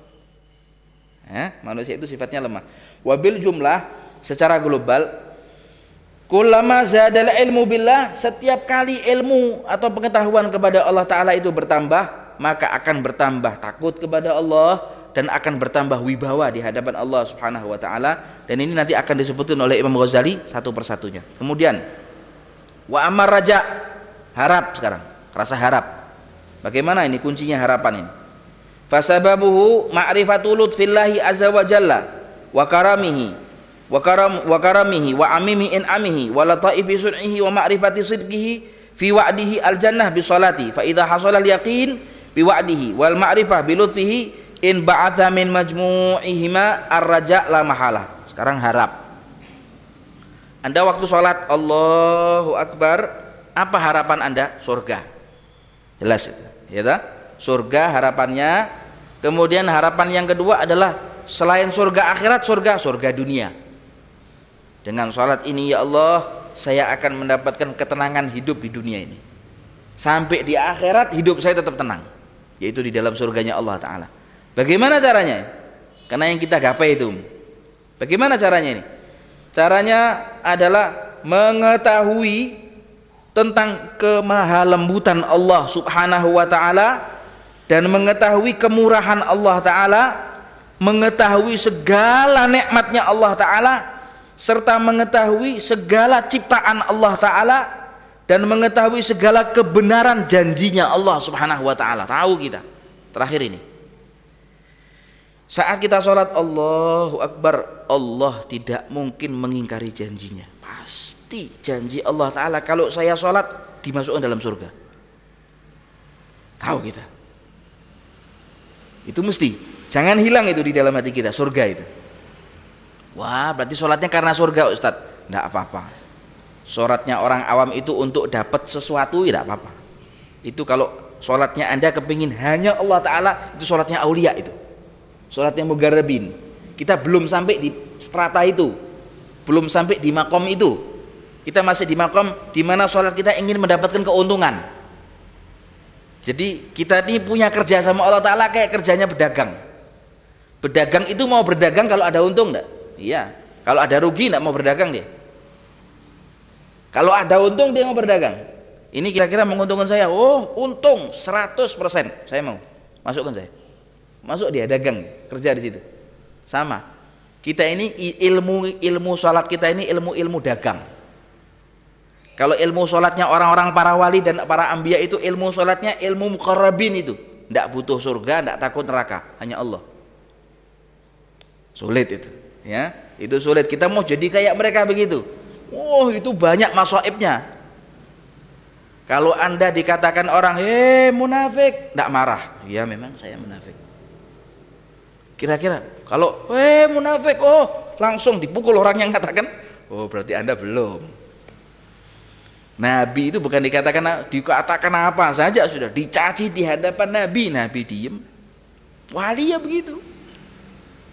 eh, manusia itu sifatnya lemah wabil jumlah secara global Kulama zadal ilmu billah setiap kali ilmu atau pengetahuan kepada Allah Taala itu bertambah maka akan bertambah takut kepada Allah dan akan bertambah wibawa di hadapan Allah Subhanahu wa taala dan ini nanti akan disebutkan oleh Imam Ghazali satu persatunya. Kemudian wa amar raja harap sekarang, rasa harap. Bagaimana ini kuncinya harapan ini? Fasababuhu ma'rifatul lutfillahi azza wa jalla wa karamihi wa karam wa karamihi wa amimi in amihi wa lataifi sun'ihi wa ma'rifati sidqihi fi wa'dihi al jannah bi salati fa idza hasala al yaqin bi wa'dihi wal ma'rifah bi lutfihi in ba'atha min majmu'ihima ar-raja la mahala sekarang harap. Anda waktu sholat Allahu Akbar apa harapan anda? Surga. Jelas itu. Ya tak? surga harapannya kemudian harapan yang kedua adalah selain surga akhirat surga surga dunia dengan sholat ini ya Allah saya akan mendapatkan ketenangan hidup di dunia ini sampai di akhirat hidup saya tetap tenang yaitu di dalam surganya Allah Ta'ala Bagaimana caranya? Karena yang kita gapai itu. Bagaimana caranya ini? Caranya adalah mengetahui tentang kemahalembutan Allah Subhanahu wa taala dan mengetahui kemurahan Allah taala, mengetahui segala nikmatnya Allah taala serta mengetahui segala ciptaan Allah taala dan mengetahui segala kebenaran janjinya Allah Subhanahu wa taala. Tahu kita. Terakhir ini. Saat kita sholat Allahu Akbar Allah tidak mungkin mengingkari janjinya Pasti janji Allah Ta'ala Kalau saya sholat dimasukkan dalam surga Tahu kita Itu mesti. Jangan hilang itu di dalam hati kita Surga itu. Wah berarti sholatnya karena surga Ustaz Tidak apa-apa. Sholatnya orang awam itu untuk dapat sesuatu Tidak apa-apa. Itu kalau sholatnya anda kepingin hanya Allah Ta'ala Itu sholatnya aulia itu. Sholatnya mugarabin. Kita belum sampai di strata itu. Belum sampai di makom itu. Kita masih di makom di mana sholat kita ingin mendapatkan keuntungan jadi kita ini punya kerja sama Allah Ta'ala kayak kerjanya berdagang. Berdagang itu mau berdagang kalau ada untung enggak? iya. Kalau ada rugi enggak mau berdagang dia? Kalau ada untung dia mau berdagang. Ini kira-kira menguntungkan saya? Oh untung 100% saya mau. Masukkan saya. Masuk dia dagang. Kerja di situ. Sama. Kita ini ilmu ilmu sholat kita ini ilmu ilmu dagang kalau ilmu sholatnya orang-orang para wali dan para ambia itu ilmu sholatnya ilmu mukarrabin itu. Tidak butuh surga tidak takut neraka. Hanya Allah. Sulit itu ya. Itu sulit. Kita mau jadi kayak mereka begitu. Oh itu banyak masaibnya kalau anda dikatakan orang hei munafik. Tidak marah. Ya memang saya munafik. Kira-kira kalau eh munafik. Oh langsung dipukul orang yang katakan oh berarti Anda belum. Nabi itu bukan dikatakan dikatakan apa saja sudah dicaci di hadapan Nabi, Nabi diem. Wali ya begitu.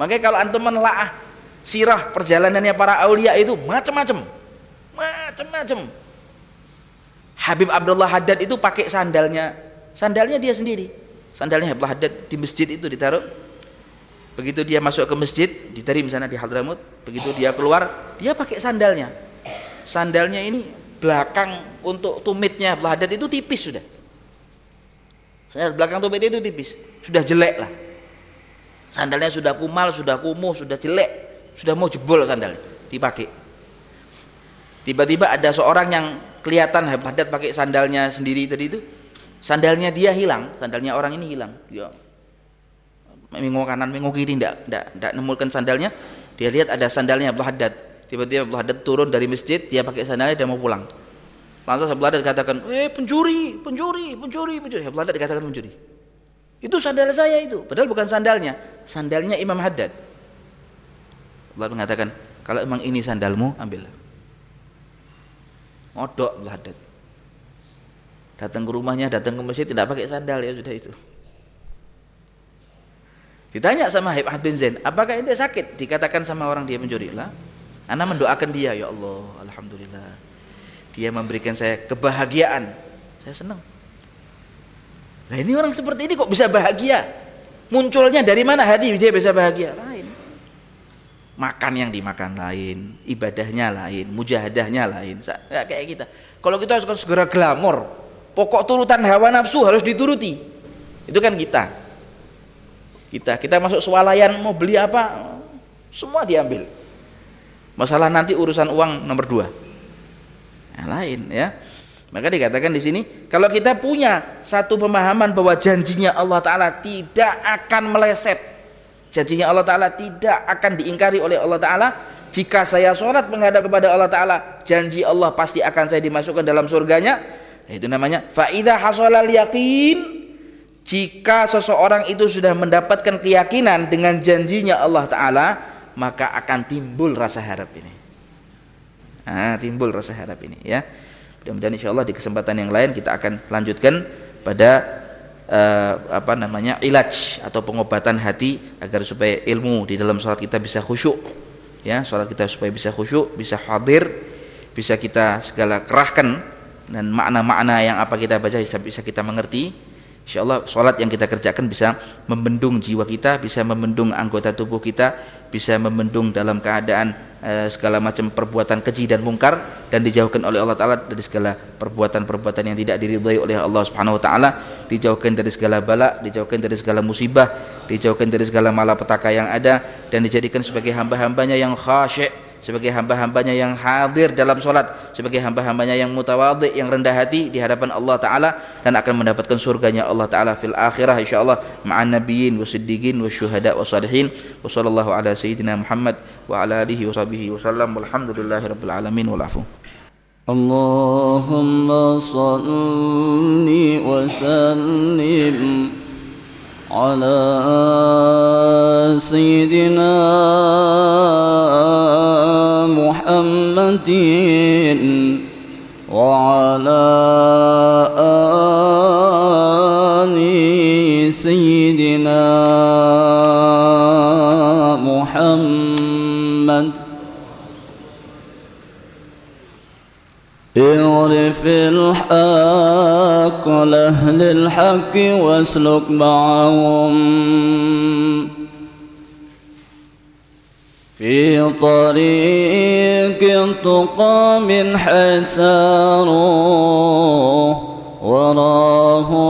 Makanya kalau antum menelaah sirah perjalanannya para aulia itu macam-macam. Macam-macam. Habib Abdullah Haddad itu pakai sandalnya, sandalnya dia sendiri. Sandalnya Habib Haddad di masjid itu ditaruh begitu dia masuk ke masjid diterima sana di Hadramut begitu dia keluar dia pakai sandalnya sandalnya ini belakang untuk tumitnya beladat itu tipis sudah. Sandal belakang tumit itu tipis. Sudah jelek lah. Sandalnya sudah kumal sudah kumuh sudah jelek. Sudah mau jebol sandalnya dipakai. Tiba-tiba ada seorang yang kelihatan Haddad pakai sandalnya sendiri tadi itu. Sandalnya dia hilang sandalnya orang ini hilang. Dia minggu kanan minggu kiri tidak tidak tidak sandalnya. Dia lihat ada sandalnya Abdul tiba-tiba Abdul Haddad turun dari masjid dia pakai sandalnya dia mau pulang. Langsung Abdul Haddad katakan eh pencuri pencuri pencuri pencuri. Abdul Haddad dikatakan pencuri. Itu sandal saya itu. Padahal bukan sandalnya. Sandalnya Imam Haddad. Allah mengatakan kalau emang ini sandalmu ambillah modok Abdul Haddad. Datang ke rumahnya datang ke masjid tidak pakai sandal ya sudah itu. Ditanya sama Habib bin Zain apakah ente sakit? Dikatakan sama orang dia mencuri lah Anda mendoakan dia ya Allah. Alhamdulillah. Dia memberikan saya kebahagiaan. Saya senang. Nah ini orang seperti ini kok bisa bahagia? Munculnya dari mana hati dia bisa bahagia? Lain. Makan yang dimakan lain ibadahnya lain mujahadahnya lain. Nggak kayak kita. Kalau kita harus segera glamor pokok turutan hawa nafsu harus dituruti. Itu kan kita. Kita kita masuk swalayan mau beli apa semua diambil masalah nanti urusan uang nomor dua. Yang lain ya. Maka dikatakan di sini kalau kita punya satu pemahaman bahwa janjinya Allah Taala tidak akan meleset janjinya Allah Taala tidak akan diingkari oleh Allah Taala jika saya sholat menghadap kepada Allah Taala janji Allah pasti akan saya dimasukkan dalam surganya itu namanya faida hasolal yakin jika seseorang itu sudah mendapatkan keyakinan dengan janjinya Allah Ta'ala maka akan timbul rasa harap ini. Nah, timbul rasa harap ini ya. Mudah-mudahan insya Allah di kesempatan yang lain kita akan lanjutkan pada uh, apa namanya ilaj atau pengobatan hati agar supaya ilmu di dalam sholat kita bisa khusyuk ya. Sholat kita supaya bisa khusyuk bisa hadir bisa kita segala kerahkan dan makna-makna yang apa kita baca bisa, bisa kita mengerti Insya Allah sholat yang kita kerjakan bisa membendung jiwa kita, bisa membendung anggota tubuh kita, bisa membendung dalam keadaan e, segala macam perbuatan keji dan mungkar dan dijauhkan oleh Allah Taala dari segala perbuatan-perbuatan yang tidak diridhai oleh Allah Subhanahu Wa Taala, dijauhkan dari segala bala, dijauhkan dari segala musibah, dijauhkan dari segala malapetaka yang ada dan dijadikan sebagai hamba-hambanya yang khasyik sebagai hamba-hambanya yang hadir dalam solat sebagai hamba-hambanya yang mutawadhi yang rendah hati di hadapan Allah Ta'ala dan akan mendapatkan surganya Allah Ta'ala fil akhirah insyaAllah ma'an nabiyyin wa siddiqin wa syuhada wa salihin wa sallallahu ala sayyidina Muhammad wa ala alihi wa sahbihi wa sallam walhamdulillahi rabbil alamin wal afu اللهم صل وسلم على سيدنا محمد وعلى آل سيدنا محمد. اعرف الحق لأهل الحق واسلك معهم. في طريق التقى من حسار وراهم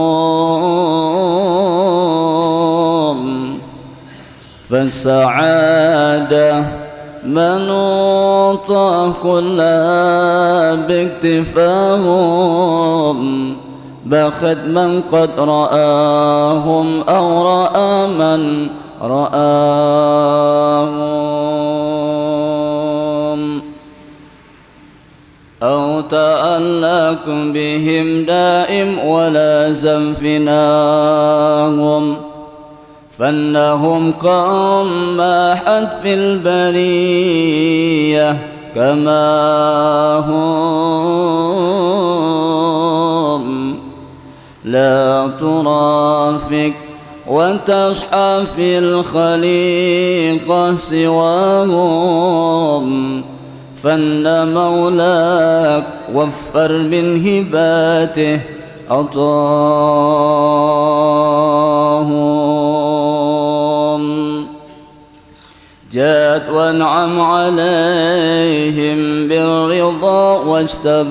فالسعادة منوطة كلها باكتفاهم. بخد من قد رآهم أو رأى من رآهم أو تألق بهم دائم ولازم فناهم فإنهم قوم حد في البرية كما هم لا ترافق وتصحى في الخليقة سواهم. فإن مولاك وفر من هباته أعطاهم جاد وانعم عليهم بالرضا واجتباهم.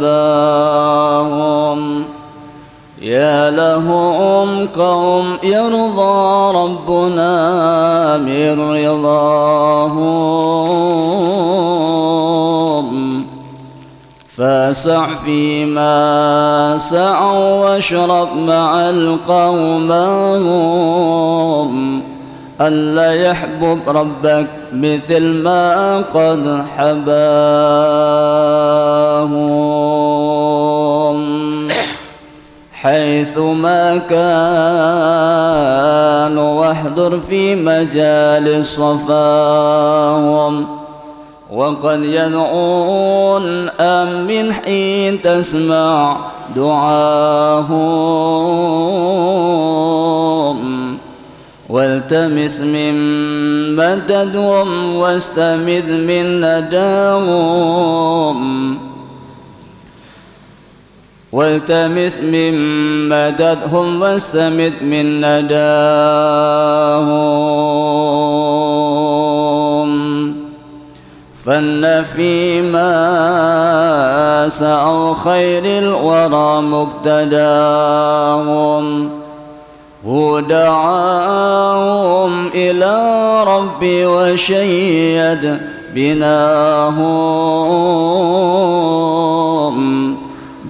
يا لهم قوم يرضى ربنا من رضاهم. فاسع فيما سعوا واشرب مع القوم هم ألا يحبب ربك مثل ما قد حباهم. حيث ما كانوا واحضر في مجال صفاهم. وقد يدعون أم من حين تسمع دعاهم. والتمس من مددهم واستمذ من نداهم والتمس من مددهم واستمد من نداهم فن فيما سعوا خير الورى مقتداهم هو دعاهم إلى ربي وشيد بناهم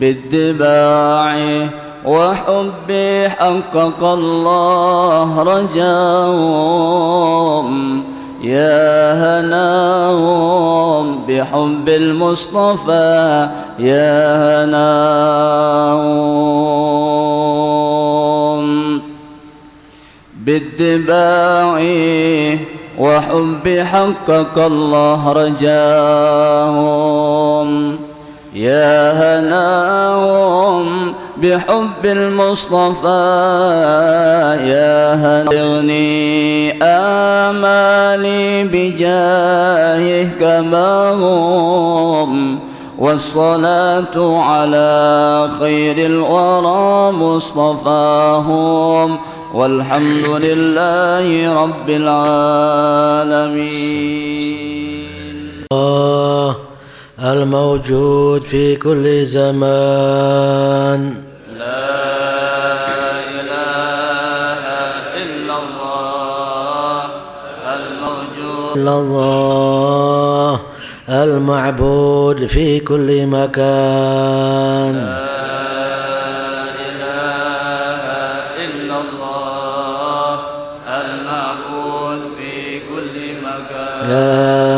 باتباعه وحبي حقق الله رجاهم. يا هناهم بحب المصطفى يا هناهم باتباعه وحب حقق الله رجاهم. يا هناهم بحب المصطفى يا هنغني آمالي بجاهه كما هم والصلاة على خير الورى مصطفاهم والحمد لله رب العالمين. الموجود في كل زمان. لا إله إلا الله الموجود. إلا الله المعبود في كل مكان. إله إلا الله المعبود في كل مكان. لا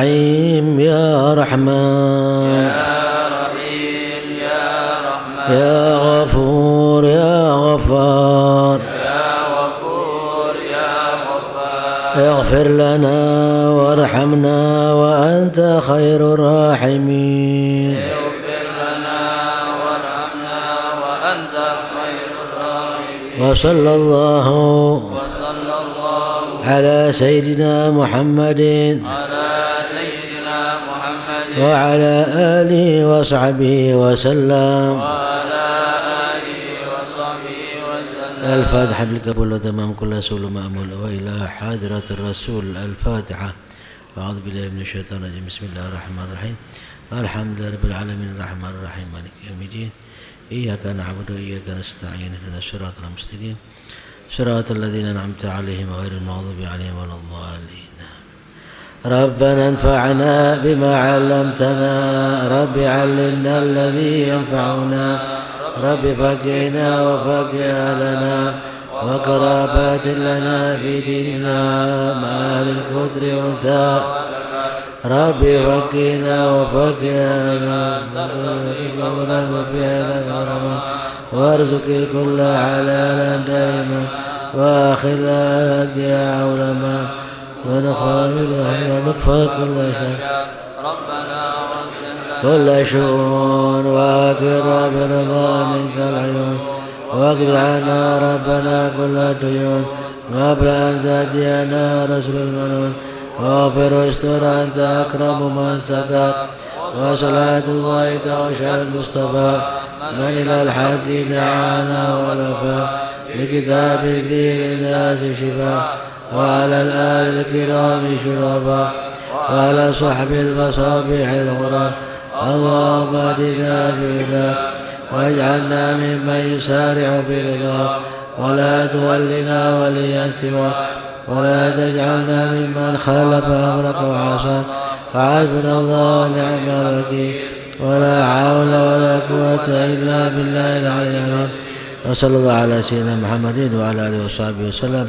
رحيم يا رحمن. يا رحيم يا رحمن. يا غفور يا غفار. يا غفور يا غفار. اغفر لنا وارحمنا وأنت خير الراحمين. اغفر لنا وارحمنا وأنت وصلى الله وصلى الله على سيدنا محمد. وعلى آله وصحبه وسلم. وعلى آله وصحبه وسلم الفاتحة بالقبول وتمام كل سول مأمول وإلى حاضرة الرسول. الفاتحة. أعوذ بالله من الشيطان الرجيم. بسم الله الرحمن الرحيم. الحمد لله رب العالمين. الرحمن الرحيم. مالك يوم الدين. إياك نعبد وإياك نستعين. اهدنا الصراط المستقيم. صراط الذين أنعمت عليهم غير المغضوب عليهم ولا الضالين. ربنا انفعنا بما علمتنا. رب علمنا الذي ينفعنا. رب فقهنا وفقه لنا وقرابات لنا في ديننا. مع الكتر أنثى ربي فقنا وفقنا قولا وفعلا وارزق الكل حلالا دائما. واخلا يا علما ونكفى كل شيء ربنا واصلح لنا كل شؤون واكر برضا منك العيون. واقض عنا ربنا كل الديون. قبل أن تأتينا رسل المنون. واغفر واستر أنت أكرم من ستر. وصلاة الله توشى المصطفى. من إلى الحق دعانا والوفاء. بكتاب فيه للناس شفاء. وعلى الآل الكرام شرفاء وعلى صحب المصابيح الغرى. اللهم اهدنا بهداك واجعلنا ممن يسارع برضاك ولا تولنا وليا سواك ولا تجعلنا ممن خالف أمرك وعصاك وحسبنا الله ونعم الوكيل. ولا حول ولا قوة إلا بالله العلي العظيم. وصلى الله على سيدنا محمد وعلى آله وصحبه وسلم.